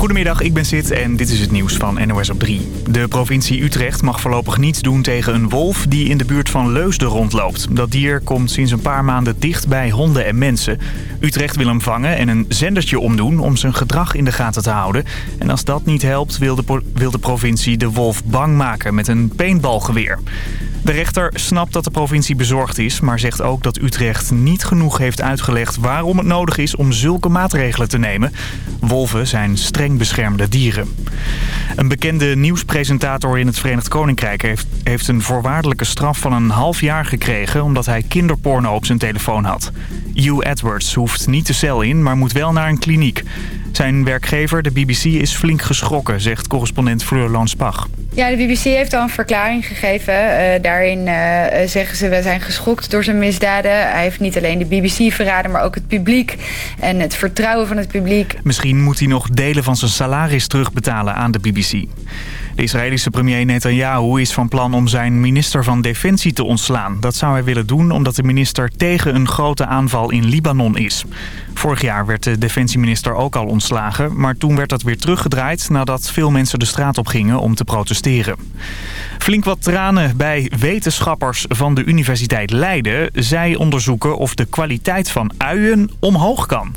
Goedemiddag, ik ben Sid en dit is het nieuws van NOS op 3. De provincie Utrecht mag voorlopig niets doen tegen een wolf die in de buurt van Leusden rondloopt. Dat dier komt sinds een paar maanden dicht bij honden en mensen. Utrecht wil hem vangen en een zendertje omdoen om zijn gedrag in de gaten te houden. En als dat niet helpt wil de, wil de provincie de wolf bang maken met een paintballgeweer. De rechter snapt dat de provincie bezorgd is, maar zegt ook dat Utrecht niet genoeg heeft uitgelegd waarom het nodig is om zulke maatregelen te nemen. Wolven zijn streng beschermde dieren. Een bekende nieuwspresentator in het Verenigd Koninkrijk heeft, een voorwaardelijke straf van een half jaar gekregen omdat hij kinderporno op zijn telefoon had. Hugh Edwards hoeft niet de cel in, maar moet wel naar een kliniek. Zijn werkgever, de BBC, is flink geschrokken, zegt correspondent Fleur Loonspach. Ja, de BBC heeft al een verklaring gegeven. Uh, daarin uh, zeggen ze, we zijn geschokt door zijn misdaden. Hij heeft niet alleen de BBC verraden, maar ook het publiek. En het vertrouwen van het publiek. Misschien moet hij nog delen van zijn salaris terugbetalen aan de BBC. De Israëlische premier Netanyahu is van plan om zijn minister van Defensie te ontslaan. Dat zou hij willen doen omdat de minister tegen een grote aanval in Libanon is. Vorig jaar werd de defensieminister ook al ontslagen, maar toen werd dat weer teruggedraaid nadat veel mensen de straat op gingen om te protesteren. Flink wat tranen bij wetenschappers van de Universiteit Leiden. Zij onderzoeken of de kwaliteit van uien omhoog kan.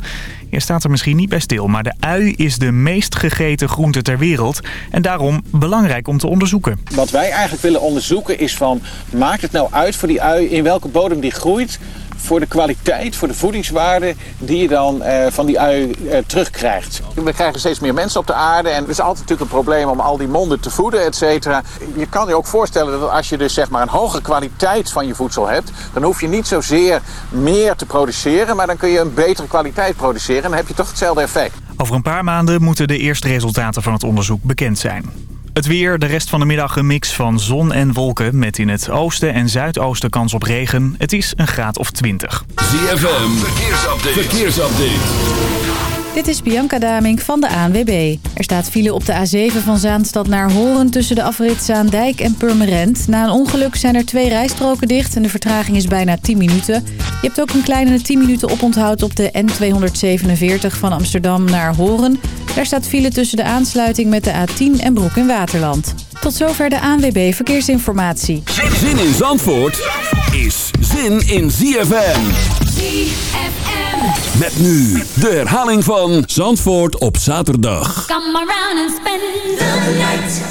Je staat er misschien niet bij stil, maar de ui is de meest gegeten groente ter wereld. En daarom belangrijk om te onderzoeken. Wat wij eigenlijk willen onderzoeken is van, maakt het nou uit voor die ui in welke bodem die groeit? Voor de kwaliteit, voor de voedingswaarde die je dan uh, van die ui uh, terugkrijgt. We krijgen steeds meer mensen op de aarde en het is altijd natuurlijk een probleem om al die monden te voeden, et cetera. Je kan je ook voorstellen dat als je dus zeg maar een hoge kwaliteit van je voedsel hebt, dan hoef je niet zozeer meer te produceren, maar dan kun je een betere kwaliteit produceren en dan heb je toch hetzelfde effect. Over een paar maanden moeten de eerste resultaten van het onderzoek bekend zijn. Het weer, de rest van de middag een mix van zon en wolken... met in het oosten en zuidoosten kans op regen. Het is een graad of 20. ZFM, verkeersupdate. verkeersupdate. Dit is Bianca Damink van de ANWB. Er staat file op de A7 van Zaanstad naar Horen tussen de afrit Zaandijk en Purmerend. Na een ongeluk zijn er twee rijstroken dicht en de vertraging is bijna 10 minuten. Je hebt ook een kleine 10 minuten oponthoud op de N247 van Amsterdam naar Horen. Daar staat file tussen de aansluiting met de A10 en Broek in Waterland. Tot zover de ANWB Verkeersinformatie. Zin in Zandvoort is zin in ZFM. ZFM. Met nu de herhaling van Zandvoort op zaterdag. Come around and spend the night.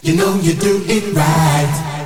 You know you do it right.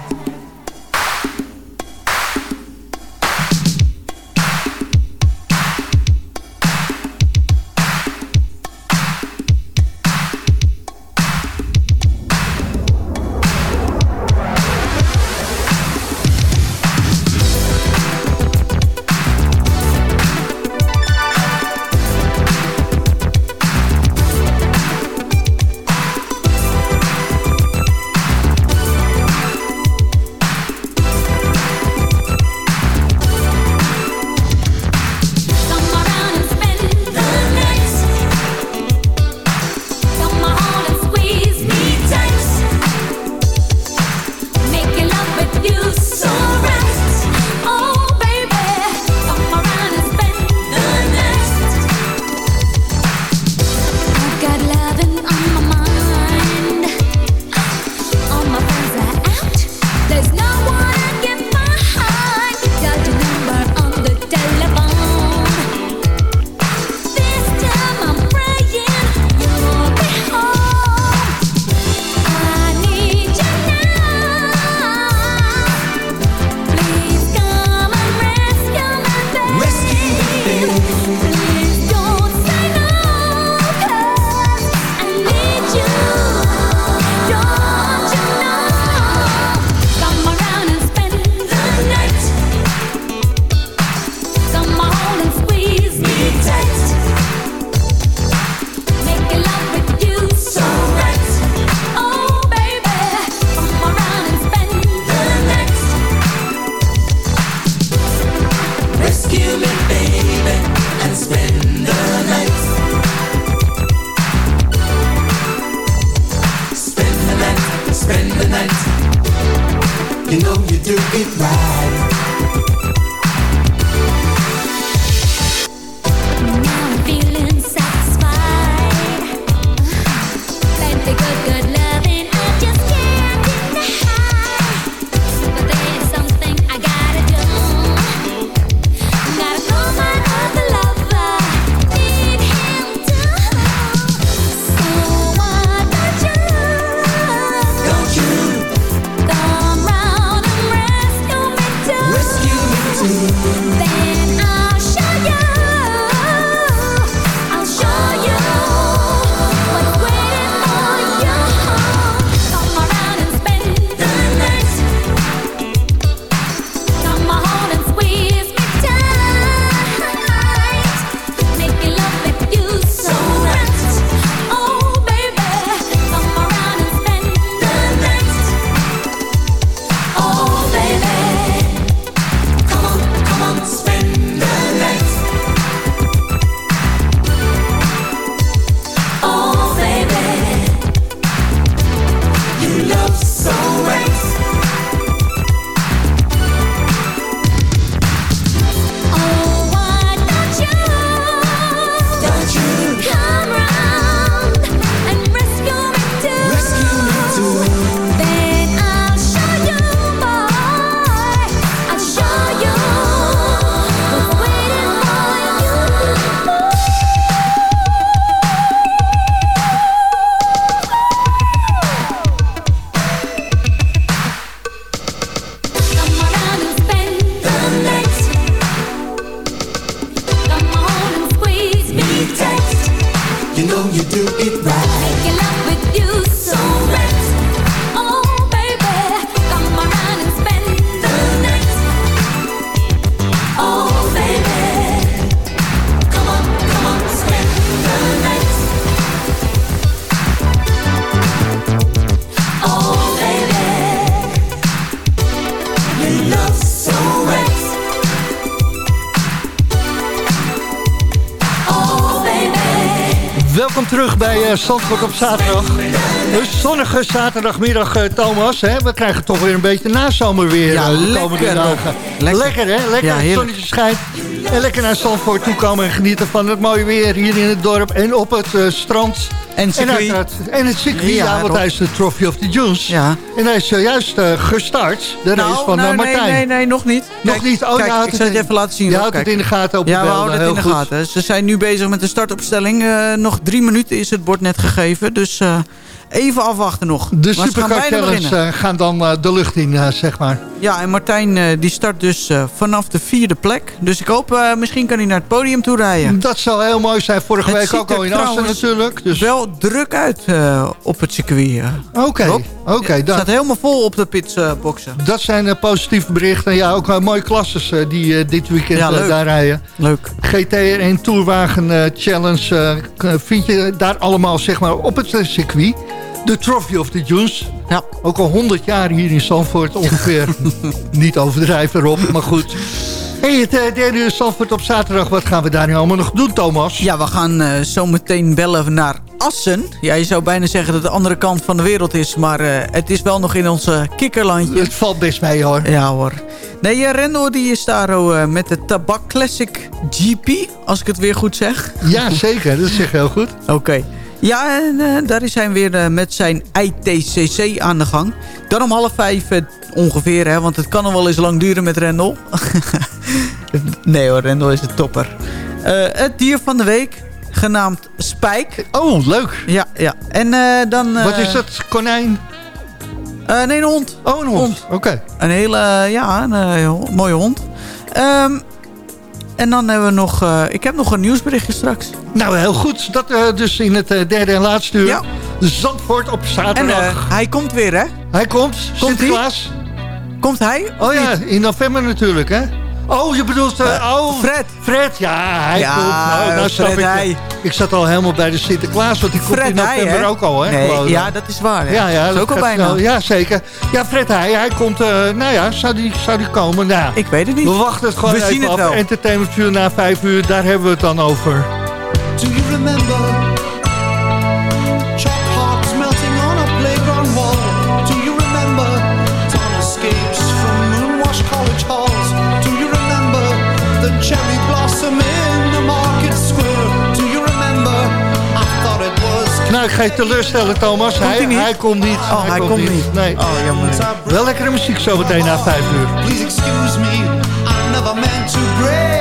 Zandvoort op zaterdag. Een zonnige zaterdagmiddag, eh, Thomas. Hè? We krijgen toch weer een beetje nazomerweer Ja, eh, de lekker komende dagen. Lekker. Lekker, hè? Lekker, Ja, het zonnetje schijnt. En lekker naar Zandvoort toe komen en genieten van het mooie weer hier in het dorp en op het eh, strand. En circuit. uiteraard- En het circuit, ja, Ja, want hij is de Trophy of the Dunes. Ja. En hij is zojuist eh, gestart, de race van eh, nou, nee, Martijn. nee, nee, nog niet. Nog Kijk, niet? Oh, kijk, houdt ik zal het even laten zien. Je houdt het in de gaten op Ja, we houden het in de goed. gaten. Ze zijn nu bezig met de startopstelling. Eh, nog drie minuten is het bord net gegeven. Dus eh, even afwachten nog. De Supercar eh, gaan dan eh, de lucht in, eh, zeg maar. Ja, en Martijn die start dus vanaf de vierde plek. Dus ik hoop, misschien kan hij naar het podium toe rijden. Dat zou heel mooi zijn. Vorige Het week ook al in Assen natuurlijk. Dus... Wel druk uit op het circuit. Oké, oké. Het dat, staat helemaal vol op de pitsboxen. dat zijn positieve berichten. Ja, ook mooie klasses die dit weekend Ja, daar rijden. Leuk. GTR en Tourwagen Challenge vind je daar allemaal zeg maar, op het circuit. De Trophy of the Dunes. Ja. Ook al 100 jaar hier in Zandvoort ongeveer. Niet overdrijven erop, maar goed. hey, het eh, derde uur Zandvoort op zaterdag. Wat gaan we daar nu allemaal nog doen, Thomas? Ja, we gaan eh, zo meteen bellen naar Assen. Ja, je zou bijna zeggen dat het de andere kant van de wereld is. Maar eh, het is wel nog in ons kikkerlandje. Het valt best mee hoor. Ja hoor. Nee, uh, Rendo die is daar oh, met de Tabak Classic GP. Als ik het weer goed zeg. Ja, zeker. Dat zeg je heel goed. Oké. Ja, en eh, daar is hij weer eh, met zijn ITCC aan de gang. Dan om half vijf eh, ongeveer, hè, want het kan nog wel eens lang duren met Rendel. nee hoor, Rendel is de topper. Het dier van de week, genaamd Spijk. Oh, leuk. Ja, ja. En dan... Wat is dat? Konijn? nee, een hond. Oh, een hond. Oké. Een hele, ja, een mooie hond. Ehm, en dan hebben we nog... eh, ik heb nog een nieuwsberichtje straks. Nou, heel goed. Dat eh, dus in het eh, derde en laatste uur. Ja. Zandvoort op En zaterdag. eh, hij komt weer, hè? hij komt. Komt Sinterklaas. Komt hij? Oh ja, niet? in november natuurlijk, hè? Oh, je bedoelt... eh, Eh, oh, Fred. Fred, ja, hij Ja, komt. Nou, nou Fred ik, ik zat al helemaal bij de Sinterklaas, want die komt Fred in november hè? ook al, hè? Nee, ik. ja, dat is waar. Ja, ja, dat is ook al bijna. Ja, zeker. Ja, Fred Heij, hij komt... eh, nou ja, zou die, zou die komen? Nou, Ik weet het niet. we wachten het gewoon We even zien het af. wel. Entertainment View na vijf uur, daar hebben we het dan over. Do you remember cherry blossom in the market square? Do you remember? I thought it was. Nou, ik ga je teleurstellen, Thomas. hij hij, niet? hij komt niet. Oh, hij komt niet. Nee. Oh, jammer. Wel lekkere muziek zometeen na vijf uur. Please excuse me, I never meant to break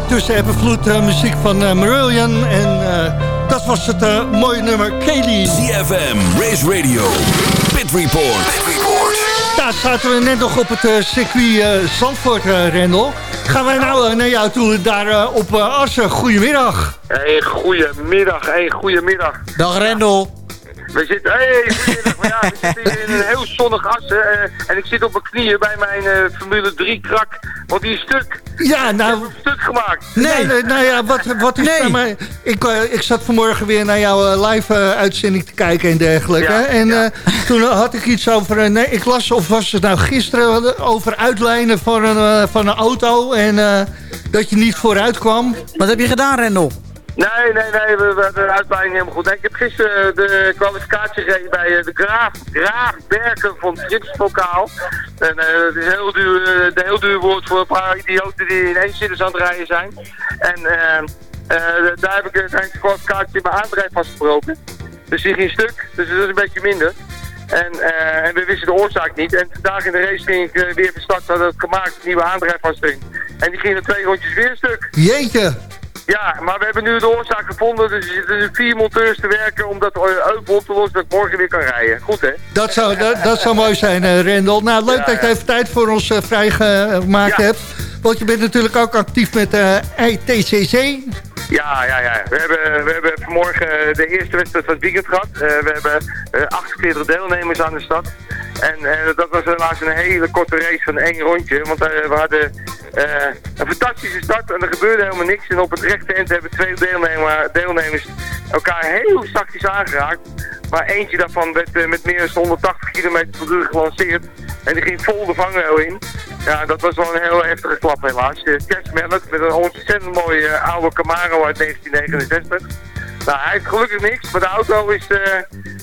tussen app en vloed eh, muziek van Marillion. En eh, dat was het mooie nummer Kelly. ZFM, Race Radio, Pit Report. Daar zaten we net nog op het circuit eh, Zandvoort, Rendel. Gaan wij nou naar jou toe, daar op Assen. Goedemiddag. Hey, goedemiddag, hey, goedemiddag. Dag Rendel. We zitten, hey, ja, we zitten hier in een heel zonnig assen. eh, en ik zit op mijn knieën bij mijn eh, Formule 3 krak. Want die is stuk. Ja, nou... Ik heb hem stuk gemaakt. Nee, nee, nou ja, wat, wat is Nee. mij... Ik, eh, ik zat vanmorgen weer naar jouw live uitzending te kijken en dergelijke. Ja, en ja. eh, toen had ik iets over... nee, ik las, of was het nou gisteren, over uitlijnen van een, van een auto. En eh, dat je niet vooruit kwam. Wat heb je gedaan Rendel? Nee, nee, nee, we, hebben de uitleiding helemaal goed. Ik heb gisteren de kwalificatie gereden bij eh, de Graaf, Berken van Tripsvokaal. En eh, het is heel duur, eh, een heel duur woord voor een paar idioten die in één zitters aan het rijden zijn. En eh, eh, daar heb ik uiteindelijk de kwalificatie mijn aandrijf vastgebroken. Dus die ging stuk, dus dat is een beetje minder. En, eh, en we wisten de oorzaak niet. En vandaag in de race ging ik eh, weer hadden we het gemaakt, nieuwe aandrijf vast erin. En die ging er twee rondjes weer stuk. Jeetje. Ja, maar we hebben nu de oorzaak gevonden, dus er zitten nu vier monteurs te werken om dat euvel op te lossen dat ik morgen weer kan rijden. Goed hè? Dat zou, dat, dat zou mooi zijn, eh, Rendel. Nou, leuk Ja, dat je even tijd voor ons eh, vrijgemaakt Ja. hebt. Want je bent natuurlijk ook actief met eh ITCC. Ja, ja, ja. We hebben, we hebben vanmorgen de eerste wedstrijd van het weekend gehad. Eh, we hebben eh 48 deelnemers aan de stad. En eh, dat was helaas een hele korte race van één rondje. Want eh, we hadden eh, een fantastische start en er gebeurde helemaal niks. En op het rechte eind hebben twee deelnemer, deelnemers elkaar heel zachtjes aangeraakt. Maar eentje daarvan werd eh, met meer dan 180 km per uur gelanceerd. En die ging vol de vangrail in. Ja, dat was wel een heel heftige klap helaas. Uh, Kerstmelk met een ontzettend mooie eh, oude Camaro uit 1969. Nou, hij heeft gelukkig niks, maar de auto is...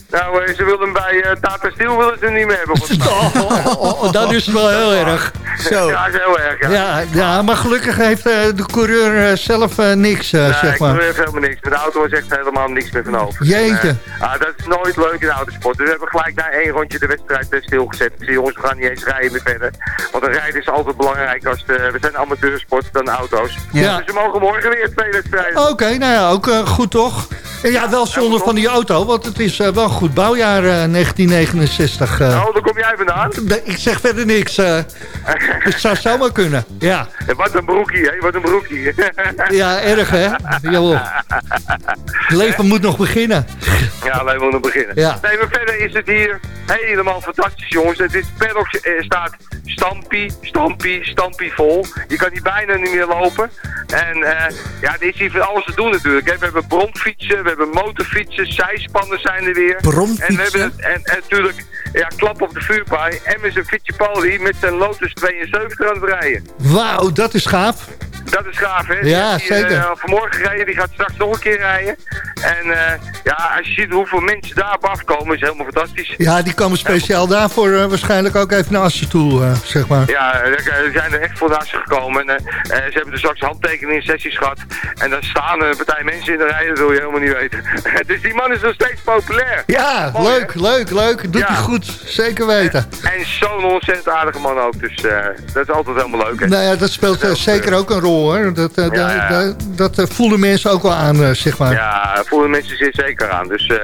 nou, eh, ze willen hem bij eh, Tata Steel willen ze niet meer hebben. Oh, oh, oh, oh, dat is wel heel erg. Zo. Ja, dat is heel erg, ja. Ja, ja, maar gelukkig heeft eh, de coureur zelf niks, Nee, zeg maar. doe even helemaal niks. Met de auto is echt helemaal niks meer van over. Jeetje. Ah, dat is nooit leuk in de autosport. Dus we hebben gelijk na één rondje de wedstrijd stilgezet. Zei, jongens, we gaan niet eens rijden meer verder. Want een rijden is altijd belangrijk als de, we zijn amateursport dan auto's. Ja. Dus we mogen morgen weer twee wedstrijden. Oké, nou ja, ook goed toch? En ja, wel zonde van die auto, want het is eh, wel goed bouwjaar eh, 1969. eh. Oh, daar kom jij vandaan? Ik zeg verder niks. eh. het zou zomaar kunnen. Ja, En Wat een broekie, hè? Wat een broekie. ja erg hè? Jawel. Het leven moet nog beginnen. Ja, alleen maar nog beginnen. Ja. Nee, maar verder is het hier helemaal fantastisch, jongens. Het is paddock eh, staat stampie, stampie, stampie vol. Je kan hier bijna niet meer lopen. En eh, ja, er is hier van alles te doen natuurlijk. Hè. We hebben bromfietsen, we hebben motorfietsen, zijspannen zijn er weer. Bromfietsen? En, we hebben, en, en natuurlijk, ja, klap op de vuurpaai. En is een Fittipaldi met zijn Lotus 72 aan het rijden. Wauw, dat is gaaf. Dat is gaaf, hè? Die Ja, heeft hier, zeker. eh, vanmorgen gereden, die gaat straks nog een keer rijden. En eh, ja, als je ziet hoeveel mensen daarop afkomen, is helemaal fantastisch. Ja, die komen speciaal daarvoor eh, waarschijnlijk ook even naar Assen toe, eh, zeg maar. Ja, er zijn er echt voor naast ze gekomen. En, eh, eh, ze hebben er straks handtekeningen sessies gehad. En dan staan een partij mensen in de rij, dat wil je helemaal niet weten. dus die man is nog steeds populair. Ja, Mooi, leuk, leuk, leuk. Doet Ja. hij goed, zeker weten. En zo'n ontzettend aardige man ook. Dus eh, dat is altijd helemaal leuk. Hè? Nou ja, dat speelt eh, zeker ook een rol hoor. Dat, Ja, da- ja. da- dat eh, voelen mensen ook wel aan, eh, zeg maar. Ja, voelen mensen zich zeker aan. Dus, eh,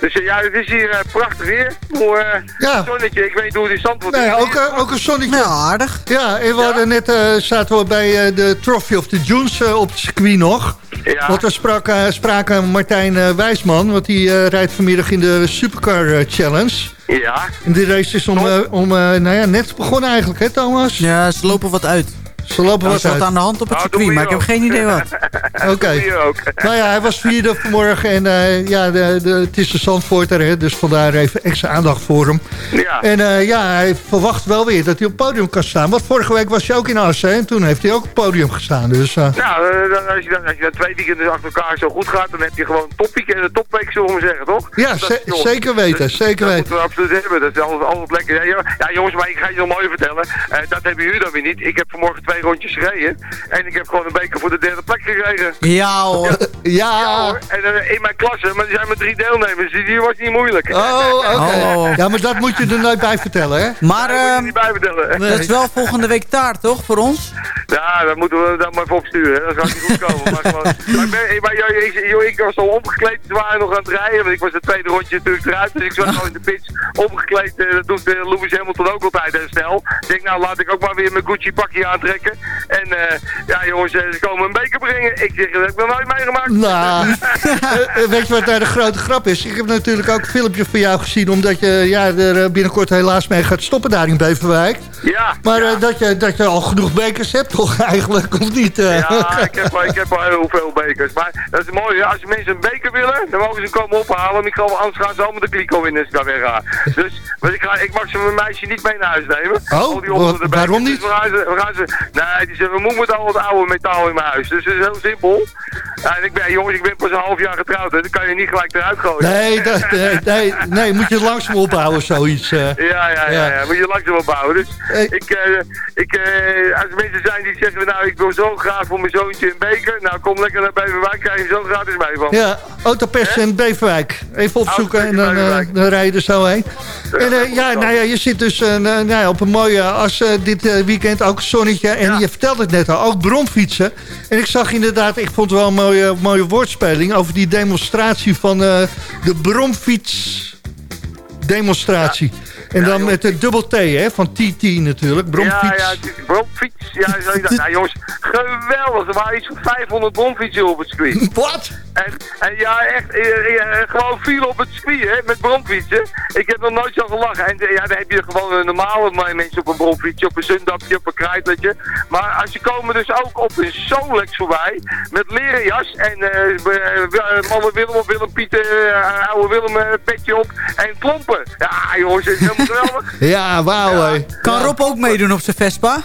dus ja, het is hier prachtig weer. Mooi eh, Ja. zonnetje. Ik weet niet hoe het in Zandvoort Nou ja, is. ook, ook een zonnetje. Nou, aardig. Ja, en we hadden net, eh, zaten we bij eh, de Trophy of the eh, op het circuit nog. Ja. Want we sprak, eh, spraken Martijn eh, Wijsman, want die eh, rijdt vanmiddag in de Supercar Challenge. Ja, En die race is om, eh, om eh, nou ja, net begonnen eigenlijk, hè Thomas? Ja, ze lopen wat uit. Ze lopen Er wat is wat uit. aan de hand op het Nou, circuit, maar ik heb geen idee wat. Oké. Nou ja, hij was vierde vanmorgen en eh, ja, de, de, het is de Zandvoorter, hè, dus vandaar even extra aandacht voor hem. Ja. En eh, ja, hij verwacht wel weer dat hij op het podium kan staan. Want vorige week was hij ook in Assen en toen heeft hij ook op het podium gestaan. Dus Nou, dan, als, je dan, als je dan twee weekenden achter elkaar zo goed gaat, dan heb je gewoon topweekend en topweek, zullen we maar zeggen, toch? ja, Dat ze- is, jongens, zeker weten, zeker Dat weten. moeten we absoluut hebben. Dat is altijd, altijd lekker. Ja, jongens, maar ik ga je nog mooi vertellen. Eh, dat hebben jullie dan weer niet. Ik heb vanmorgen twee twee rondjes gereden. En ik heb gewoon een beker voor de derde plek gekregen. Ja hoor. Ja. hoor. En eh, in mijn klasse, maar er zijn maar drie deelnemers, dus die was niet moeilijk. Oh, oké. Oh. Ja, maar dat moet je er nooit bij vertellen, hè? Maar Daar moet je ehm, niet bij vertellen. dat is wel volgende week taart, toch, voor ons? Ja, dat moeten we dan maar even opsturen. Dat gaat niet goed komen. maar gewoon, maar ik, ben, ik, maar, joh, ik, joh, ik was al omgekleed, ze waren nog aan het rijden. Want ik was het tweede rondje natuurlijk eruit. Dus ik zat al in de pits omgekleed. eh, dat doet uh, Lewis Hamilton ook altijd heel snel. Ik denk, nou laat ik ook maar weer mijn Gucci pakje aantrekken. En eh, ja jongens, eh, ze komen een beker brengen. Ik zeg, dat heb ik nog nooit meegemaakt. Nou, eh, weet je wat nou de grote grap is? Ik heb natuurlijk ook een filmpje van jou gezien... omdat je ja, er binnenkort helaas mee gaat stoppen daar in Beverwijk. Ja. Maar ja. dat, je, dat je al genoeg bekers hebt toch eigenlijk, of niet? Ja, ik heb, ik heb al heel veel bekers. Maar dat is mooi, als mensen een beker willen, dan mogen ze hem komen ophalen. Ik kan, anders gaan ze allemaal de kliko winnen als ik daar weer ga. Dus maar ik, ga, ik mag ze mijn meisje niet mee naar huis nemen. Oh, waarom Dus niet? we gaan ze, we gaan ze, nee, die zeggen, we moeten met al het oude metaal in mijn huis. Dus dat is heel simpel. Ja, en ik ben, jongens, ik ben pas een half jaar getrouwd. Hè. Dan kan je niet gelijk eruit gooien. Nee, dat, nee, nee, nee, moet je langzaam opbouwen, zoiets. eh. Ja, ja, ja, Ja. ja, moet je langzaam opbouwen. Dus Hey. ik, eh, ik, eh, als er mensen zijn die zeggen, nou ik wil zo graag voor mijn zoontje een beker. Nou kom lekker naar Beverwijk, krijg je zo gratis mee van. Ja, Autopers en Beverwijk. Even opzoeken en dan, in eh, dan rij je er zo heen. En eh, ja, nou ja, je zit dus eh, nou ja, op een mooie as eh, dit eh, weekend, ook zonnetje. En je vertelde het net al, ook bromfietsen. En ik zag inderdaad, ik vond het wel een mooie, mooie woordspeling... over die demonstratie van eh, de bromfiets demonstratie. En dan met de dubbel T, hè, van TT natuurlijk, bromfiets. Ja, ja, bromfiets. Ja, nou jongens, geweldig. Er waren iets van 500 bromfietsen op het circuit. Wat? En, en ja, echt, eh, eh, gewoon viel op het circuit, hè, met bromfietsen. Ik heb nog nooit zo gelachen. En eh, ja, dan heb je gewoon een normale ma- mensen op een bromfietsje, op een zundapje, op een krijtletje. Maar als je komen dus ook op een Solex voorbij, met leren jas en eh uh, mannen Willem of Willem Pieter, eh, oude Willem eh, petje op en klompen. Ja, jongens, het is helemaal geweldig. Ja, wauw. Ja. Kan Rob ook meedoen op zijn Vespa?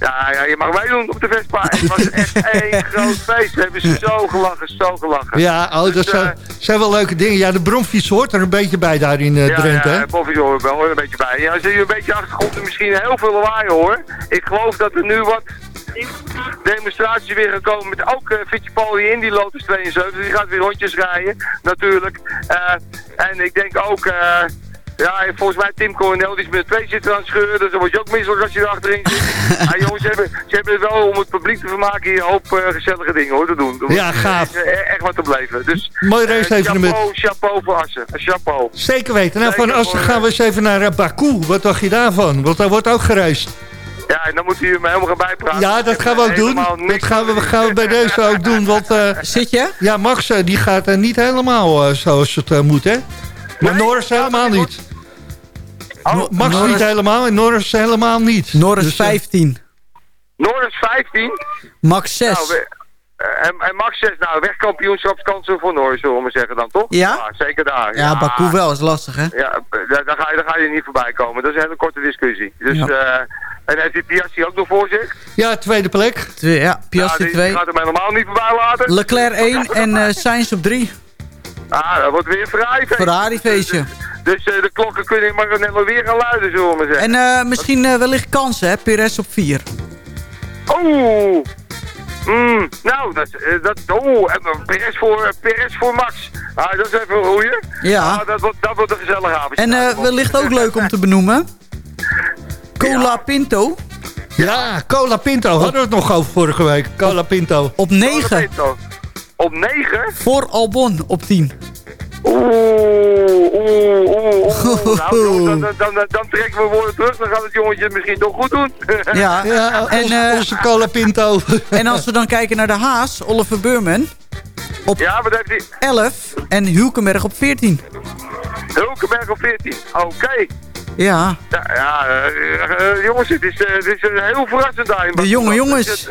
Ja, ja, je mag meedoen op de Vespa. Het was echt één groot feest. We hebben zo gelachen, zo gelachen. Ja, oh, dat Dus, zijn, eh, zijn wel leuke dingen. Ja, de bromfiets hoort er een beetje bij daar in eh, ja, Drenthe. hè? ja, Boffie hoor ik wel hoor, een beetje bij. Ja, zie je een beetje achtergrond en misschien heel veel lawaai hoor. Ik geloof dat er nu wat demonstraties weer gaan komen met ook uh, Fittipaldi in die Lotus 72. Die gaat weer rondjes rijden, natuurlijk. Eh, en ik denk ook... eh, ja, en volgens mij Tim Coronel, die is met twee zitten aan het scheuren, dus dan word je ook misselijk als je er achterin zit. ja, jongens, ze hebben, ze hebben het wel om het publiek te vermaken hier een hoop eh, gezellige dingen hoor, te doen. Ja, gaaf. Er is, eh, echt wat te beleven. Dus, Mooi eh, race-evenement. chapeau, chapeau voor Assen. Chapeau. Zeker weten. Nou, van Zeker Assen gaan we eens even naar eh, Baku. Wat dacht je daarvan? Want daar wordt ook gereisd. Ja, en dan moet u me helemaal gaan bijpraten. Ja, dat gaan we ook doen. Dat gaan we, van- gaan we bij deze ook doen. Want eh, Zit je? ja, Max eh, die gaat eh, niet helemaal eh, zoals het eh, moet, hè? Maar Nee? Norris helemaal niet. Oh, Max Norris- niet helemaal en Norris helemaal niet. Norris Dus, eh, 15. Norris 15. Max 6. Nou, we- eh, en, en Max 6, nou, wegkampioenschapskansen voor Norris, zullen we maar zeggen dan, toch? Ja? zeker daar. ja, Baku wel, is lastig hè? Ja, daar, daar, ga je, daar ga je niet voorbij komen. Dat is een hele korte discussie. Dus, Ja. eh, en heeft die Piastri ook nog voor zich? Ja, tweede plek. Twee, ja, Piastri Nou, die 2. gaat hem helemaal niet voorbij laten. Leclerc 1 en eh Sainz op 3. Ah, dat wordt weer een Ferrari feest. Ferrari feestje. Dus eh, de klokken kunnen in Maranello weer gaan luiden, zullen we maar zeggen. En eh, misschien eh, wellicht kansen hè, Perez op 4. Oeh. Mm, nou, dat, dat, dan PRS voor, PRS voor Max. Ah, dat is even een goeie. Ja. Ah, dat, wordt, dat wordt een gezellige avond. En eh, wellicht ook leuk om te benoemen. Cola Pinto Ja, Cola Pinto. Hadden we het nog over vorige week. Cola Pinto. op 9. Op 9? Voor Albon op 10. Oeh, oeh, oeh, oeh. Nou, dan, dan, dan, dan trekken we woorden terug. Dan gaat het jongetje het misschien toch goed doen. Ja. Ja, En, onze, eh, onze Cola Pinto. En als we dan kijken naar de Haas, Oliver Beurman ja, wat heeft hij? 11 en Hulkenberg op 14. Hulkenberg op 14. Oké. Ja, Ja, ja eh, jongens, het is, eh, het is eh, heel verrassend daar de jonge jongens.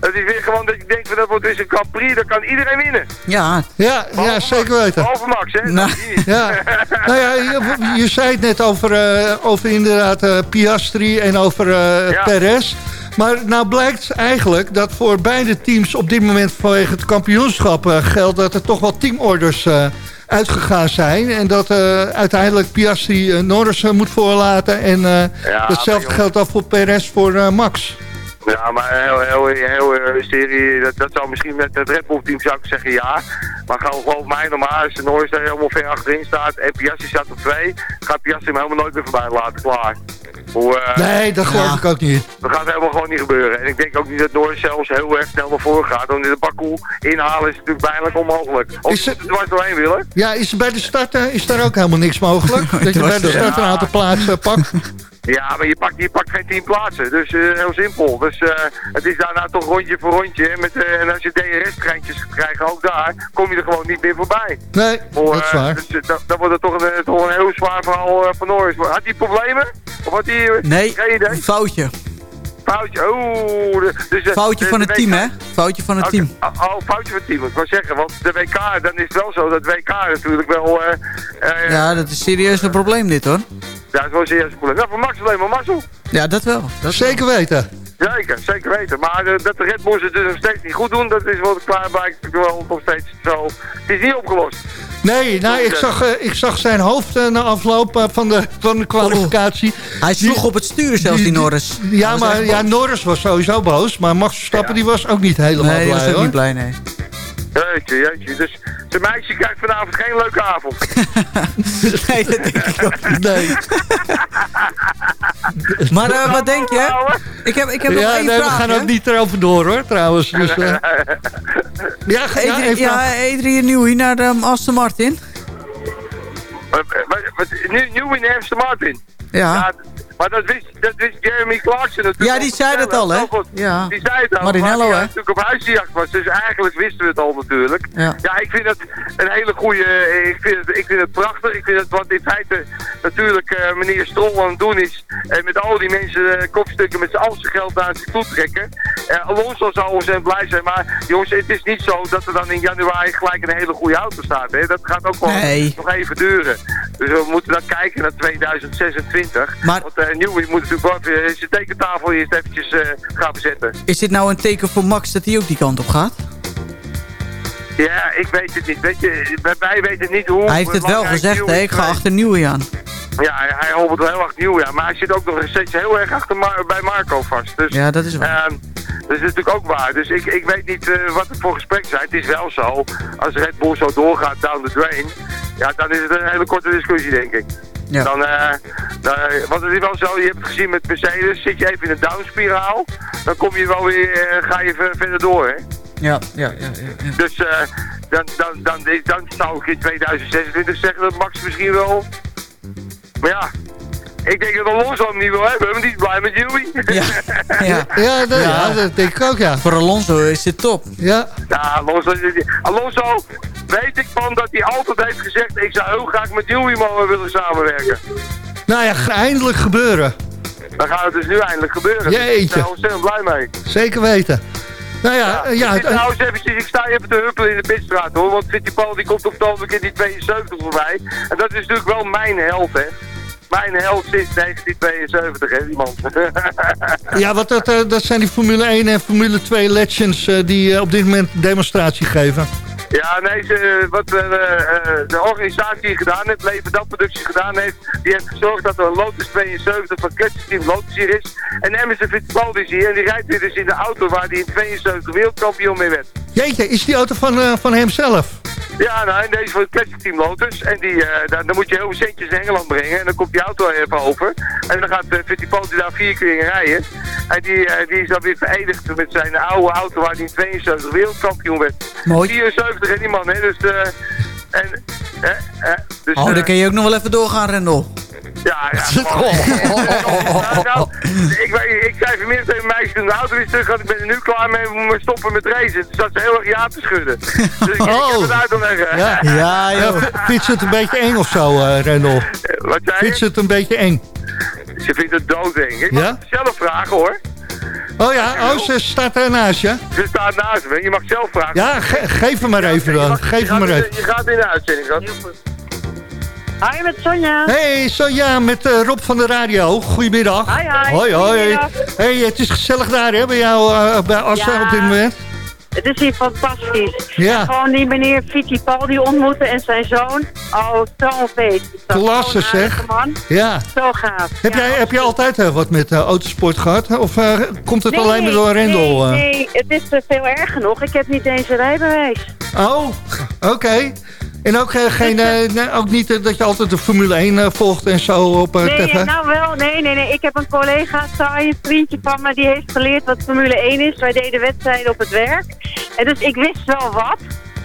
Het, is weer gewoon dat je denkt van dat wordt dus een Grand Prix, daar kan iedereen winnen. Ja, Ja, ja, zeker weten. Behalve Max, hè? Nou. Ja, nou ja, je, je zei het net over, eh, over inderdaad eh, Piastri en over eh Ja. Perez. Maar nou blijkt eigenlijk dat voor beide teams op dit moment vanwege het kampioenschap eh, geldt dat er toch wel teamorders eh, uitgegaan zijn. En dat eh, uiteindelijk Piastri eh, Norris moet voorlaten. En eh, Ja, datzelfde maar geldt dan voor Perez voor eh, Max. Ja, maar heel, heel, heel, serie, dat, dat zou misschien met het Red Bull team zou ik zeggen ja. Maar gewoon geloof mij normaal, als Norris er helemaal ver achterin staat en Piastri staat op twee, gaat Piastri hem helemaal nooit meer voorbij laten, klaar. Hoe, eh, Nee, dat geloof ik ook niet. Dat gaat helemaal gewoon niet gebeuren. En ik denk ook niet dat Norris zelfs heel erg snel naar voren gaat. Want in de bakkoel inhalen is natuurlijk bijna onmogelijk. Of Is het- het dwars doorheen willen? Ja, is er bij de start is daar ook helemaal niks mogelijk? Dat je bij de start een aantal plaatsen pakt? Ja, maar je pakt, je pakt geen tien plaatsen. Dus eh, heel simpel. Dus eh, het is daarna toch rondje voor rondje. Met, en als je DRS-treintjes krijgt, ook daar, kom je er gewoon niet meer voorbij. Nee, dat is waar. Dus dan, dan wordt het toch een, toch een heel zwaar verhaal eh, voor Norris. Had hij problemen? Of had hij... eh, Nee, een foutje. Foutje. Oeh. Dus, eh, Foutje de- van de het team, hè? Foutje van het team. Oh, oh, foutje van het team. Ik wou zeggen, want de WK, dan is het wel zo dat WK natuurlijk wel... eh eh, Ja, dat is serieus een probleem dit, hoor. ja, dat is wel een serieus probleem. Nou, voor Max alleen maar mazzel. Ja, dat wel. Dat Zeker weten. Zeker, zeker weten. Maar eh, dat de Red Bulls het dus nog steeds niet goed doen, dat is wel klaarblijk wel nog steeds zo. Het is niet opgelost. Nee, nou, ik zag, eh, ik zag zijn hoofd eh, na afloop eh, van, de, van de kwalificatie. Hij sloeg Die- op het stuur zelfs, die, Norris. Ja, maar ja. Norris was sowieso boos. Maar Max Verstappen die was ook niet helemaal Nee, blij was ook hoor. niet blij, nee. Jeetje, jeetje. Dus zijn meisje krijgt vanavond geen leuke avond. nee, dat denk ik ook niet. Nee. Maar eh, wat denk je? Ouwe. Ik heb, ik heb nog Ja, één nee, we gaan hè? ook niet erover door hoor, trouwens. Dus, eh, ja, ga- ja, Adrian, even ja, Adrian Newey naar um, Aston Martin. Nu in Amsterdam Martin. Ja. Maar dat wist, dat wist Jeremy Clarkson natuurlijk. Ja, die zei dat al, hè? Ja. Die zei het al. Marinello, hè? natuurlijk op huisjacht was. Dus eigenlijk wisten we het al natuurlijk. Ja. ik vind het een hele goede... Ik vind het, ik vind het prachtig. Ik vind het wat in feite natuurlijk eh, meneer Strol aan het doen is. En met al die mensen eh, kopstukken met z'n al zijn geld naar zich toe trekken. Eh, Alonso zou ontzettend blij zijn. Maar jongens, het is niet zo dat er dan in januari gelijk een hele goede auto staat. Hè? Dat gaat ook wel Nee. nog even duren. Dus we moeten dan kijken naar 2026. Maar- Want uh, Newey moet natuurlijk wel even zijn tekentafel eerst eventjes eh, gaan verzetten. Is dit nou een teken voor Max dat hij ook die kant op gaat? Ja, ik weet het niet. Weet je, wij- weten niet hoe... Hij heeft het wel gezegd, hè? Ik ga achter Newey aan. Ja, hij, hij hoopt wel heel erg nieuw, ja. Maar hij zit ook nog steeds heel erg achter Mar- bij Marco vast. Dus, Ja, dat is waar. ehm, dat is natuurlijk ook waar. Dus ik, ik weet niet eh, wat het voor gesprek zijn. Het is wel zo, als Red Bull zo doorgaat down the drain... Ja, dan is het een hele korte discussie, denk ik. Ja. Dan, eh, dan, want het is wel zo, je hebt het gezien met Mercedes, zit je even in een downspiraal, dan kom je wel weer, eh, ga je ver- verder door, hè. Ja, ja, ja. Dus eh, dan, dan, dan, dan, zou ik in 2026 zeggen dat Max misschien wel... Maar ja, ik denk dat Alonso hem niet wil hebben, want die is blij met jullie. Ja, ja. Ja, dat, ja. Ja. dat denk ik ook, ja. Voor Alonso is dit top. Ja, Ja, Alonso, Alonso weet ik van dat hij altijd heeft gezegd, ik zou heel graag met jullie mogen willen samenwerken. nou ja, ga eindelijk gebeuren. Dan gaat het dus nu eindelijk gebeuren. Dus ik ben Jeetje. er ontzettend blij mee. Zeker weten. Nou ja, ja, ik, het- trouwens eventjes, ik sta even te huppelen in de pitstraat hoor. Want Fittipaldi die komt op het ogenblik in die 72 voorbij. En dat is natuurlijk wel mijn held hè. Mijn held sinds 1972 hè, die man. ja wat dat, eh, dat zijn die Formule 1 en Formule 2 legends eh, die eh, op dit moment demonstratie geven. ja, nee, ze, wat de organisatie gedaan heeft, Leven Dat Productie gedaan heeft, die heeft gezorgd dat er een Lotus 72 van Team Lotus hier is. En Emerson Fittipaldi is hier en die rijdt weer dus in de auto waar hij in 72 wereldkampioen mee werd. Jeetje, is die auto van, eh, van hemzelf? Ja, nou, en deze voor het Classic Team Lotus. En die, eh, dan, dan moet je heel veel centjes naar Engeland brengen. En dan komt die auto even over. En dan gaat uh, Fittipaldi daar vier keer in rijden. En die, eh, die is dan weer verenigd met zijn oude auto waar hij in 72 wereldkampioen werd. Mooi. 74 hè, die man, hè. Dus, eh en, eh, eh, dus, Oh, eh, dan kun je ook nog wel even doorgaan, Rendel. Ja, ja. nou, ik, ik zei vanmiddag tegen mijn meisje toen de auto is terug had, ik ben er nu klaar mee, we moeten stoppen met racen. Toen zat ze heel erg ja te schudden. Dus ik, ik Oh. heb het uit te leggen. Ja. Ja, Ja, vindt ze het een beetje eng of zo, eh Rendel? Wat zei je? Vindt ze het een beetje eng? Ze vindt het doodeng. Ik mag Ja? het zelf vragen hoor. Oh ja, oh, ze staat er naast je. Ze staat naast me. Je mag zelf vragen. Ja, ge- geef hem maar even dan. mag- Geef hem maar even. Je gaat in de uitzending. Schat. Hi, met Sonja. Hey Sonja, met eh, Rob van de radio. Goedemiddag. Hi, hi. Hoi, hoi. Hey, het is gezellig daar hè, bij jou, eh, bij Assen Ja. op dit moment. Het is hier fantastisch. Ja. En Gewoon die meneer Fittipaldi ontmoeten en zijn zoon. Oh, zo'n feest. Klasse, zeg. Man. Ja. Zo gaaf. Heb, Ja, jij, heb je altijd eh, wat met autosport gehad? Of komt het alleen maar door Rendel? Nee, nee, het is veel erger nog. Ik heb niet eens een rijbewijs. Oh, oké. En ook, eh, geen, eh, nee, ook niet eh, dat je altijd de Formule 1 eh, volgt en zo op eh, Nee, tv? nou wel, nee, nee, nee. Ik heb een collega, Sai, een vriendje van me, die heeft geleerd wat Formule 1 is. Wij deden wedstrijden op het werk. En dus ik wist wel wat,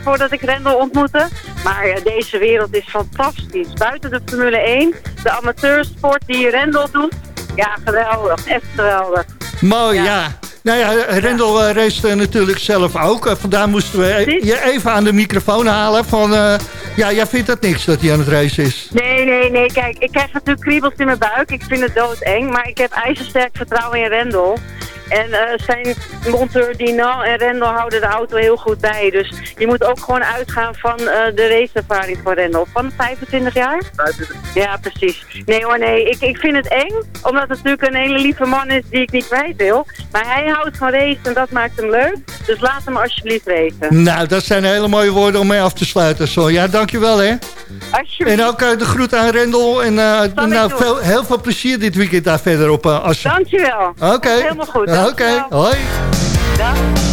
voordat ik Rendel ontmoette. Maar eh, deze wereld is fantastisch. Buiten de Formule 1, de amateursport die Rendel doet. Ja, geweldig. Echt geweldig. Mooi, ja. Nou ja, Rendel eh, race eh, natuurlijk zelf ook. Eh, vandaar moesten we e- je even aan de microfoon halen van... ja, jij vindt het niks dat hij aan het racen is. Nee, nee, nee. Kijk, ik krijg natuurlijk kriebels in mijn buik. Ik vind het doodeng. Maar ik heb ijzersterk vertrouwen in Rendel. En eh, zijn monteur Dinal en Rendel houden de auto heel goed bij. Dus je moet ook gewoon uitgaan van eh, de raceervaring van Rendel. Van 25 jaar? Ja, precies. Nee hoor, nee. Ik, ik vind het eng. Omdat het natuurlijk een hele lieve man is die ik niet kwijt wil. Maar hij houdt van race en dat maakt hem leuk. Dus laat hem alsjeblieft racen. Nou, dat zijn hele mooie woorden om mee af te sluiten. Zo, ja, dankjewel hè. Alsjeblieft. En ook eh, de groet aan Rendel. En eh, nou, veel, heel veel plezier dit weekend daar verder op uh, Assen. Dankjewel. Oké. Helemaal goed. Oké, Dankjewel. hoi. Dag.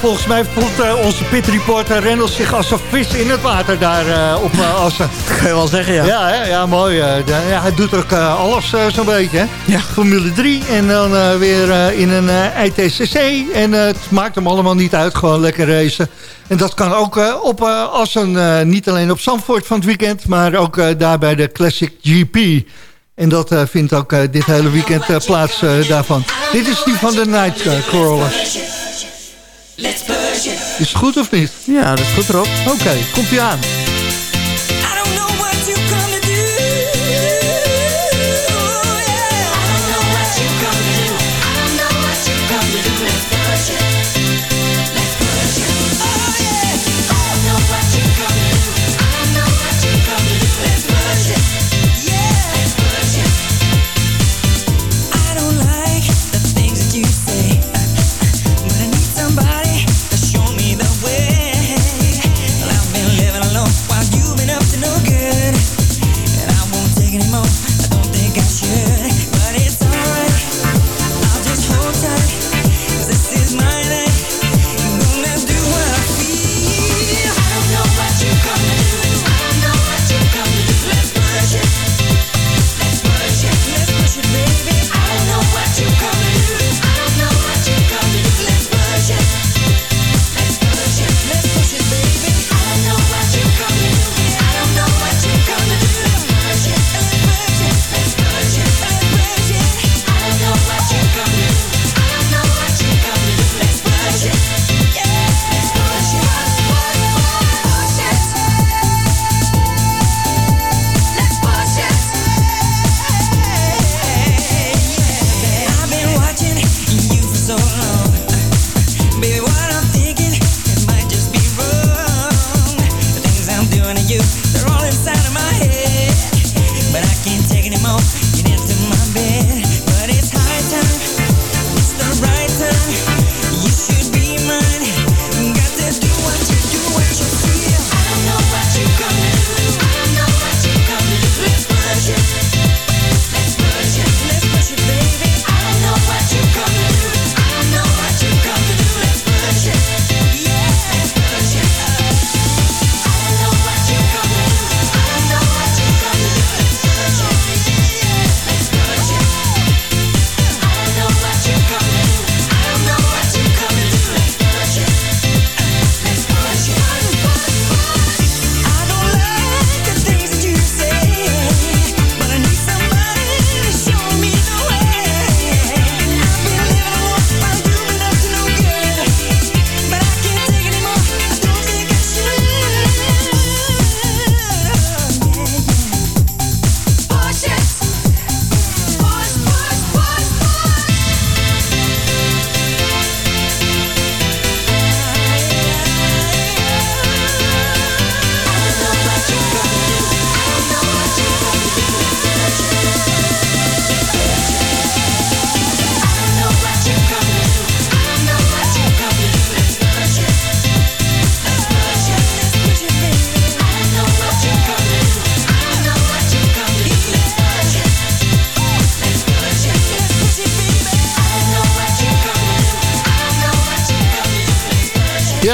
Volgens mij voelt eh, onze pitreporter Rendel zich als een vis in het water daar eh, op uh, Assen. Kan je wel zeggen, ja. Ja, hè? ja mooi. eh, de- ja, hij doet ook eh, alles eh, zo'n beetje. Hè? Ja. Formule 3 en dan eh, weer eh, in een eh, ITCC. En eh, het maakt hem allemaal niet uit, gewoon lekker racen. En dat kan ook eh, op eh, Assen, eh, niet alleen op Zandvoort van het weekend... maar ook eh, daar bij de Classic GP. En dat eh, vindt ook eh, dit hele weekend eh, plaats eh, daarvan. Dit is die van de Nightcrawlers. Let's. Is het goed of niet? Ja, dat is goed erop. Oké, komt ie aan.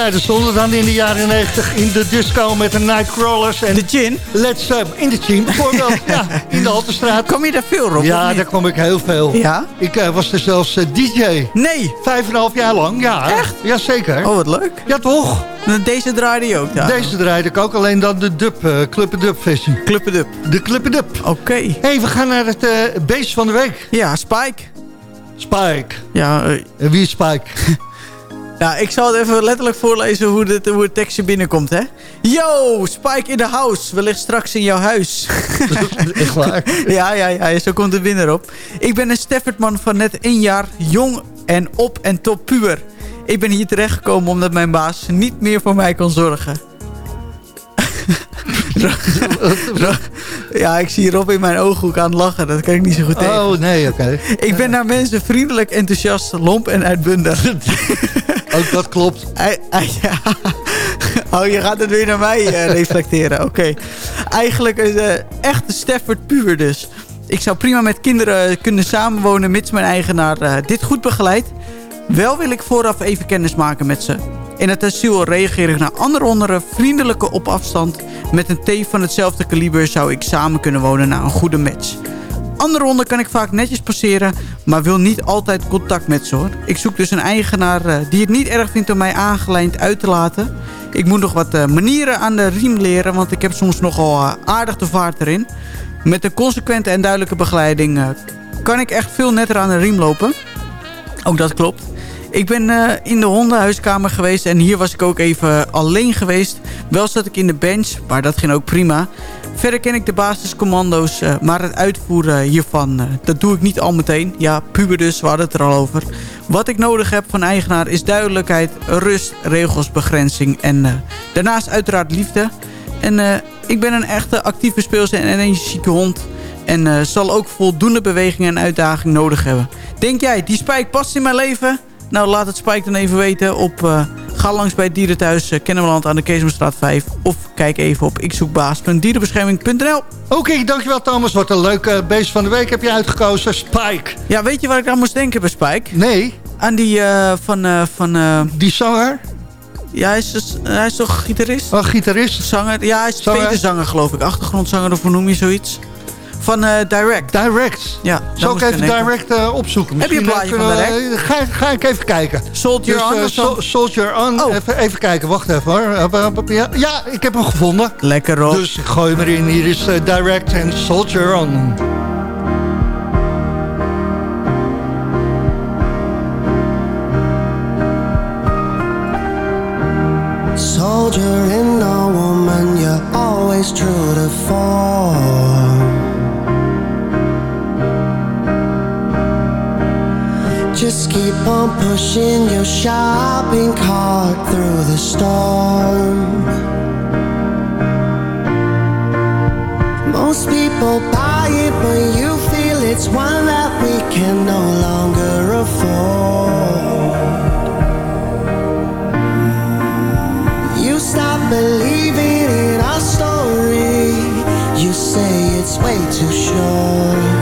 Er stonden dan in de jaren 90 in de disco met de Nightcrawlers. En De gin? Let's uh, in de gin bijvoorbeeld. ja, in de Haltestraat. Kom je daar veel, Rob? Ja, daar kwam ik heel veel. Ja? Ik eh, was er zelfs eh, DJ. Nee. Vijf en een half jaar lang, ja. Echt? Jazeker. Oh, wat leuk. Ja, toch? Deze draaide je ook daar. Deze draaide ik ook, alleen dan de dub, eh Club versie. Club Up. De Club Dub. Oké. hey, we gaan naar het eh, beest van de week. Ja, Spike. Spike. Ja, eh, En wie is Spike? ja, ik zal het even letterlijk voorlezen hoe, dit, hoe het tekstje binnenkomt, hè. Yo, Spike in the house. Wellicht straks in jouw huis. Echt waar? ja, ja, ja, zo komt het binnen op. Ik ben een Staffordman van net één jaar, jong en op en top puur. Ik ben hier terechtgekomen omdat mijn baas niet meer voor mij kon zorgen. ja, ik zie Rob in mijn ooghoek aan het lachen. Dat kan ik niet zo goed tegen. Oh, nee, oké. Ik ben naar mensen vriendelijk, enthousiast, lomp en uitbundig. Ook dat klopt. Oh, je gaat het weer naar mij eh, reflecteren. Oké. Eigenlijk is uh, echt de Stafford puur dus. Ik zou prima met kinderen kunnen samenwonen... mits mijn eigenaar eh, dit goed begeleidt. Wel wil ik vooraf even kennis maken met ze. In het asiel reageer ik naar andere honderen vriendelijke op afstand. Met een thee van hetzelfde kaliber zou ik samen kunnen wonen na een goede match. Andere honden kan ik vaak netjes passeren, maar wil niet altijd contact met ze. Ik zoek dus een eigenaar eh, die het niet erg vindt om mij aangelijnd uit te laten. Ik moet nog wat eh, manieren aan de riem leren, want ik heb soms nogal eh, aardig de vaart erin. Met een consequente en duidelijke begeleiding kan ik echt veel netter aan de riem lopen. Ook dat klopt. Ik ben in de hondenhuiskamer geweest en hier was ik ook even alleen geweest. Wel zat ik in de bench, maar dat ging ook prima. Verder ken ik de basiscommando's, eh, maar het uitvoeren hiervan, eh, dat doe ik niet al meteen. Ja, puber dus, we hadden het er al over. Wat ik nodig heb van eigenaar is duidelijkheid, rust, regels, begrenzing en eh, daarnaast uiteraard liefde. En ik ben een echte actieve speelse en energieke hond. En zal ook voldoende beweging en uitdaging nodig hebben. Denk jij, die spijk past in mijn leven? Nou, laat het Spike dan even weten op... eh, ga langs bij het dierenthuis uh, Kennemerland aan de Keesomstraat 5. Of kijk even op ikzoekbaas.dierenbescherming.nl Oké, dankjewel Thomas. Wat een leuk eh, beest van de week heb je uitgekozen. Spike. Ja, weet je waar ik aan moest denken bij Spike? Nee. Aan die eh, van... eh, van eh, Die zanger? ja, hij is, dus- hij is toch gitarist? Oh, gitarist? Zanger? Ja, hij is Zanger? tweede zanger geloof ik. Achtergrondzanger of hoe noem je zoiets? Van eh, Direct. Direct. Ja, Zal ik even. Direct eh, opzoeken? Heb je een Misschien, plaatje eh, van kunnen we- Ga, ga ik even kijken. Soldier Dus, On eh, Soldier On. Oh. Even, even kijken, wacht even hoor. Ja, ik heb hem gevonden. Lekker Rob. Dus ik gooi hem erin. Hier is eh, Direct en Soldier On. Soldier in a woman, you're always true to form. Just keep on pushing your shopping cart through the storm. Most people buy it, but you feel it's one that we can no longer afford. You stop believing in our story. You say it's way too short.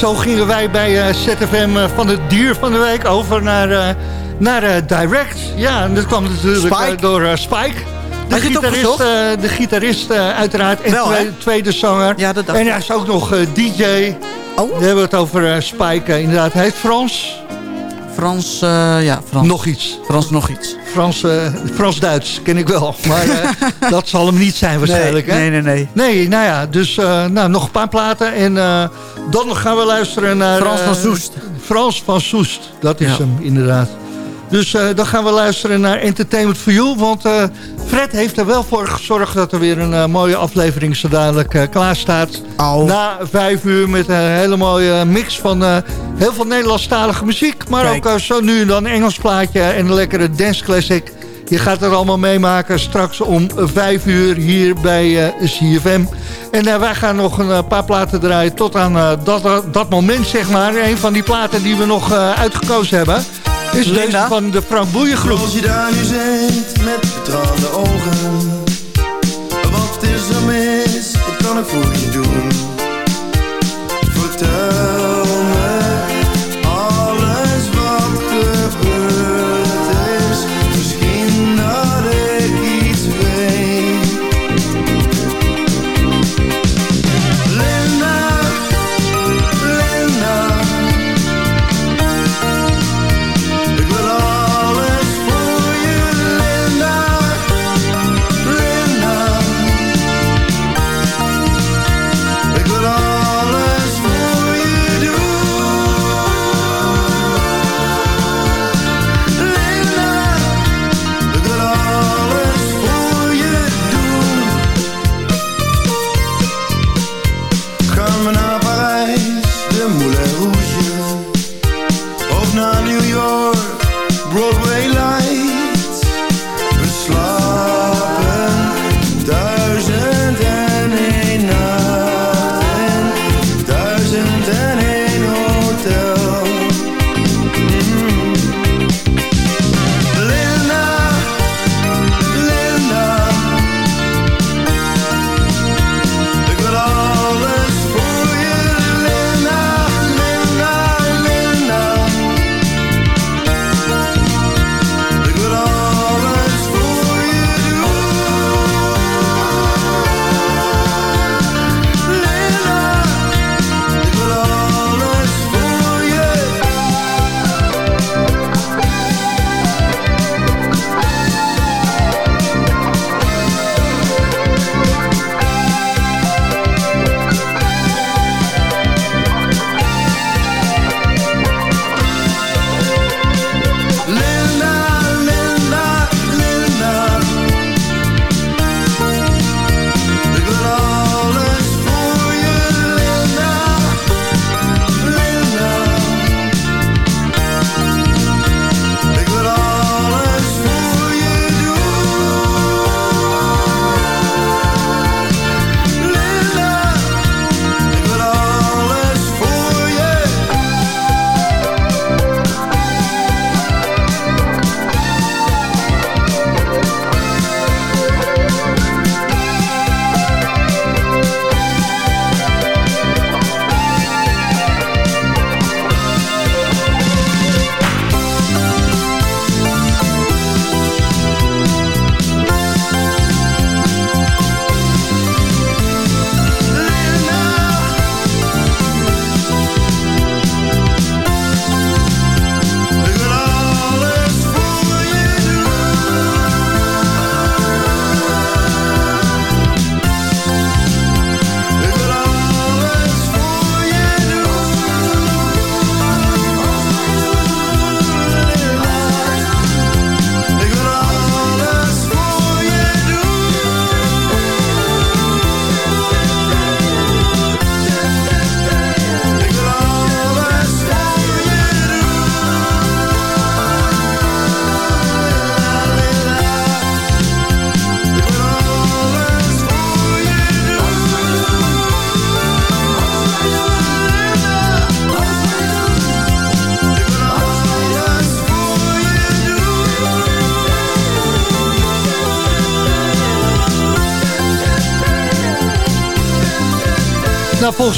Zo gingen wij bij eh, ZFM eh, van het dier van de week over naar, eh, naar Direct. Ja, en dat kwam natuurlijk Spike. door Spike. de Had gitarist, de gitarist uiteraard. En Wel, tweede, tweede zanger. Ja, dat dacht en hij is ook nog DJ. Oh. We hebben het over Spike. inderdaad, hij heet Frans. Frans, eh, ja, Frans. Nog iets. Frans nog iets. Frans, eh, Frans-Duits ken ik wel. Maar eh, dat zal hem niet zijn waarschijnlijk. nee, hè? nee, nee, nee. Nee, nou ja, dus nou, nog een paar platen. En dan gaan we luisteren naar... Frans van Soest. Frans van Soest, dat is Ja. hem inderdaad. Dus eh, dan gaan we luisteren naar Entertainment for You. Want eh, Fred heeft er wel voor gezorgd dat er weer een eh, mooie aflevering zo dadelijk klaar staat. Au. Na vijf uur met een hele mooie mix van heel veel Nederlandstalige muziek. Maar Kijk. ook zo nu en dan Engels plaatje en een lekkere dance classic. Je gaat er allemaal meemaken straks om vijf uur hier bij CFM. En wij gaan nog een paar platen draaien tot aan dat, dat moment, zeg maar. Een van die platen die we nog uitgekozen hebben... is deze Linda? van de Frank Boeiengroep. Als je daar nu zit met betraande ogen Wat is er mis, wat kan ik voor je doen?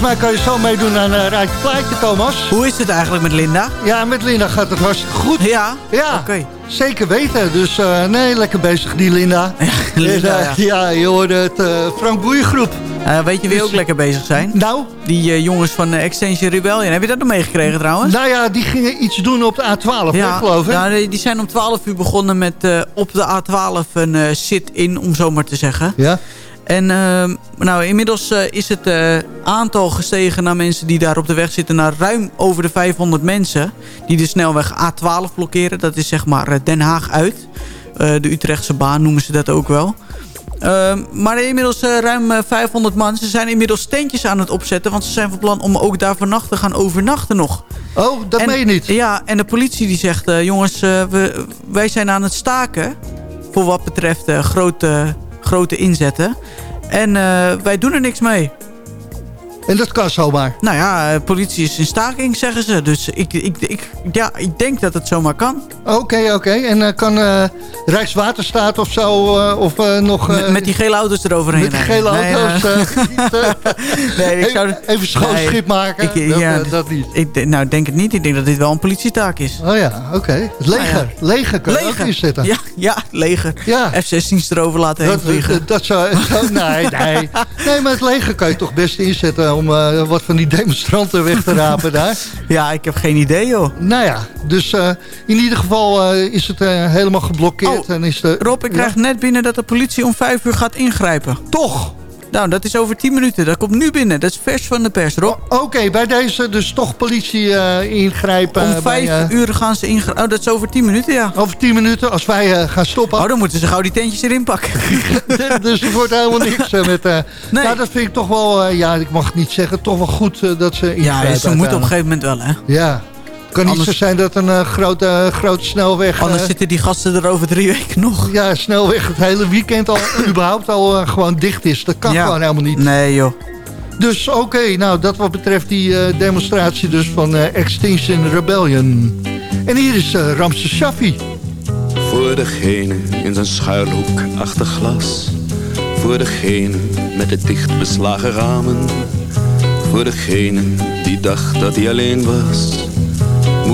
Mij kan je zo meedoen aan een Rijke Plaatje, Thomas. Hoe is het eigenlijk met Linda? Ja, met Linda gaat het hartstikke goed. Ja? Ja, Oké. zeker weten. Dus eh, nee, lekker bezig die Linda. Linda, En, eh, ja. je hoorde het eh, Frank Boeiengroep. Weet je wie ook lekker bezig zijn? Nou? Die jongens van Extension Rebellion. Heb je dat nog meegekregen trouwens? Nou ja, die gingen iets doen op de A12, hè, geloof ik. nou, die, zijn om 12 uur begonnen met op de A12 een sit-in, om zo maar te zeggen. Ja. En ehm, nou, inmiddels eh, is het eh, aantal gestegen naar mensen die daar op de weg zitten... naar ruim over de 500 mensen die de snelweg A12 blokkeren. Dat is zeg maar eh, Den Haag uit. De Utrechtse baan noemen ze dat ook wel. Ehm, maar inmiddels ruim eh, 500 man. Ze zijn inmiddels tentjes aan het opzetten... want ze zijn van plan om ook daar vannacht te gaan overnachten nog. Oh, dat En- meen je niet? Ja, en de politie die zegt... jongens, we, wij zijn aan het staken... voor wat betreft grote, grote inzetten. En eh, wij doen er niks mee. En dat kan zomaar. Nou ja, eh, politie is in staking, zeggen ze. Dus ik, ik, ik, ja, ik denk dat het zomaar kan. Oké, oké. En eh, kan eh, Rijkswaterstaat of zo of nog... met, met die gele auto's eroverheen. met die gele Nee, auto's nee, ik zou... even, even schoon Nee, schip maken. ik- dat, ja, dat niet. Ik, nou, denk het niet. Ik denk dat dit wel een politietaak is. Oh ja, oké. Het leger. Nou Leger kan je ook Leger. inzetten. Ja, ja, leger. Ja. F-16's erover laten heen Dat, vliegen. dat, dat zou... zo- nee, nee. Nee, maar het leger kan je toch best inzetten... om eh, wat van die demonstranten weg te rapen daar. Ja, ik heb geen idee, joh. Nou ja, dus eh, in ieder geval eh, is het eh, helemaal geblokkeerd. Oh, en is de, Rob, ik Ja. krijg net binnen dat de politie om vijf uur gaat ingrijpen. Toch? Nou, dat is over 10 minuten. Dat komt nu binnen. Dat is vers van de pers, Rob. Oké, bij deze dus toch politie eh, ingrijpen. Om bij, vijf eh, uur gaan ze ingrijpen. Oh, dat is over 10 minuten, ja. over tien minuten, als wij eh, gaan stoppen. Oh, dan moeten ze gauw die tentjes erin pakken. dus er wordt helemaal niks eh, met... eh Nee. Nou, dat vind ik toch wel, eh, ja, ik mag het niet zeggen, toch wel goed eh, dat ze ingrijpen. Ja, ze moeten op een gegeven moment wel, hè. Ja, kan niet Anders- zo zijn dat een eh, grote, grote snelweg... Anders eh, zitten die gasten er over drie weken nog. ja, snelweg het hele weekend al überhaupt al eh, gewoon dicht is. Dat kan Ja. gewoon helemaal niet. Nee, joh. Dus oké, nou dat wat betreft die demonstratie dus van Extinction Rebellion. En hier is eh Ramses Shaffi. Voor degene in zijn schuilhoek achter glas. Voor degene met de dicht beslagen ramen. Voor degene die dacht dat hij alleen was.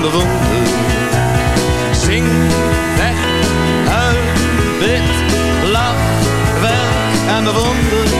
en bewonder. Zing, weg, huil, wit, lach, werk en bewonder.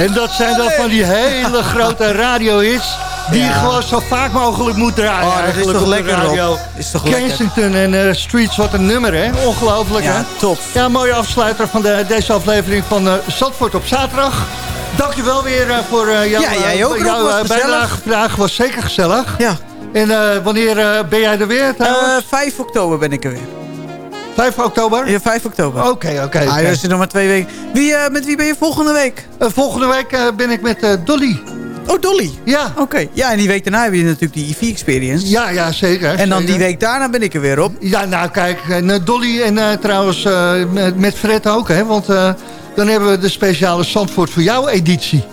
En dat zijn dan van die hele grote radiohits... die je gewoon zo vaak mogelijk moet draaien. Oh, dat is toch lekker, radio. Is toch? Kensington en eh, Streets, wat een nummer, hè? Ongelooflijk, Ja, hè? top. Ja, mooie afsluiter van de, deze aflevering van Zandvoort op zaterdag. Dankjewel weer eh, voor jouw, Ja, jij ook, jouw was bijdrage vandaag. Was zeker gezellig. Ja. En wanneer ben jij er weer? Eh 5 oktober ben ik er weer. 5 oktober? Ja, 5 oktober. Oké, oké. Ah, oké. dat is nog maar twee weken. Wie, eh, met wie ben je volgende week? Eh, volgende week eh, ben ik met Dolly. Oh, Dolly. Ja. Oké. Ja, en die week daarna heb je natuurlijk die EV-experience. Ja, ja, zeker. En dan zeker. die week daarna ben ik er weer op. Ja, nou kijk, en, Dolly en trouwens met, Fred ook, hè. Want dan hebben we de speciale Zandvoort voor jou editie.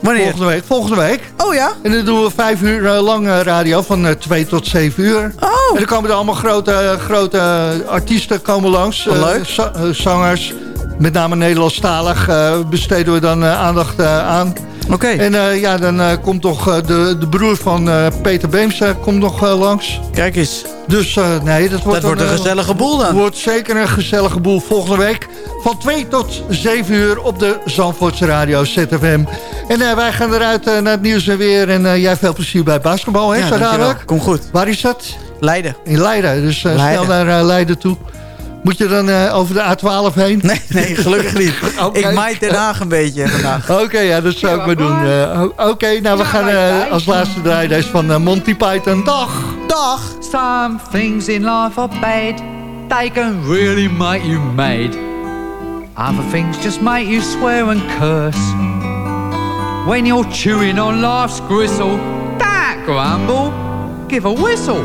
Wanneer? Volgende week. Volgende week. Oh ja? En dan doen we vijf uur eh, lang eh, radio van eh, twee tot zeven uur. Oh. En dan komen er allemaal grote, grote artiesten komen langs. Eh, leuk. za- eh, zangers, met name Nederlandstalig, eh besteden we dan eh, aandacht eh, aan. Oké. En ja, dan komt toch de, de broer van Peter Beems komt nog langs. Kijk eens. Dus nee, dat wordt, Dat wordt een gezellige boel dan. wordt zeker een gezellige boel volgende week. Van 2 tot 7 uur op de Zandvoortse Radio ZFM. En wij gaan eruit naar het nieuws en weer. En jij veel plezier bij basketbal, hè, Ja, zo dankjewel. dadelijk. Kom goed. Waar is dat? Leiden. In Leiden, dus Leiden. snel naar Leiden toe. Moet je dan eh, over de A12 heen? Nee, nee gelukkig niet. Ik maait Den Haag een beetje vandaag. Oké, ja, dat zou ik maar doen. Eh, o- Oké, nou we gaan eh, als laatste draaien deze van Monty Python. Dag! Dag! Some things in life are bad. They can really make you mad. Other things just make you swear and curse. When you're chewing on life's gristle, don't grumble, give a whistle.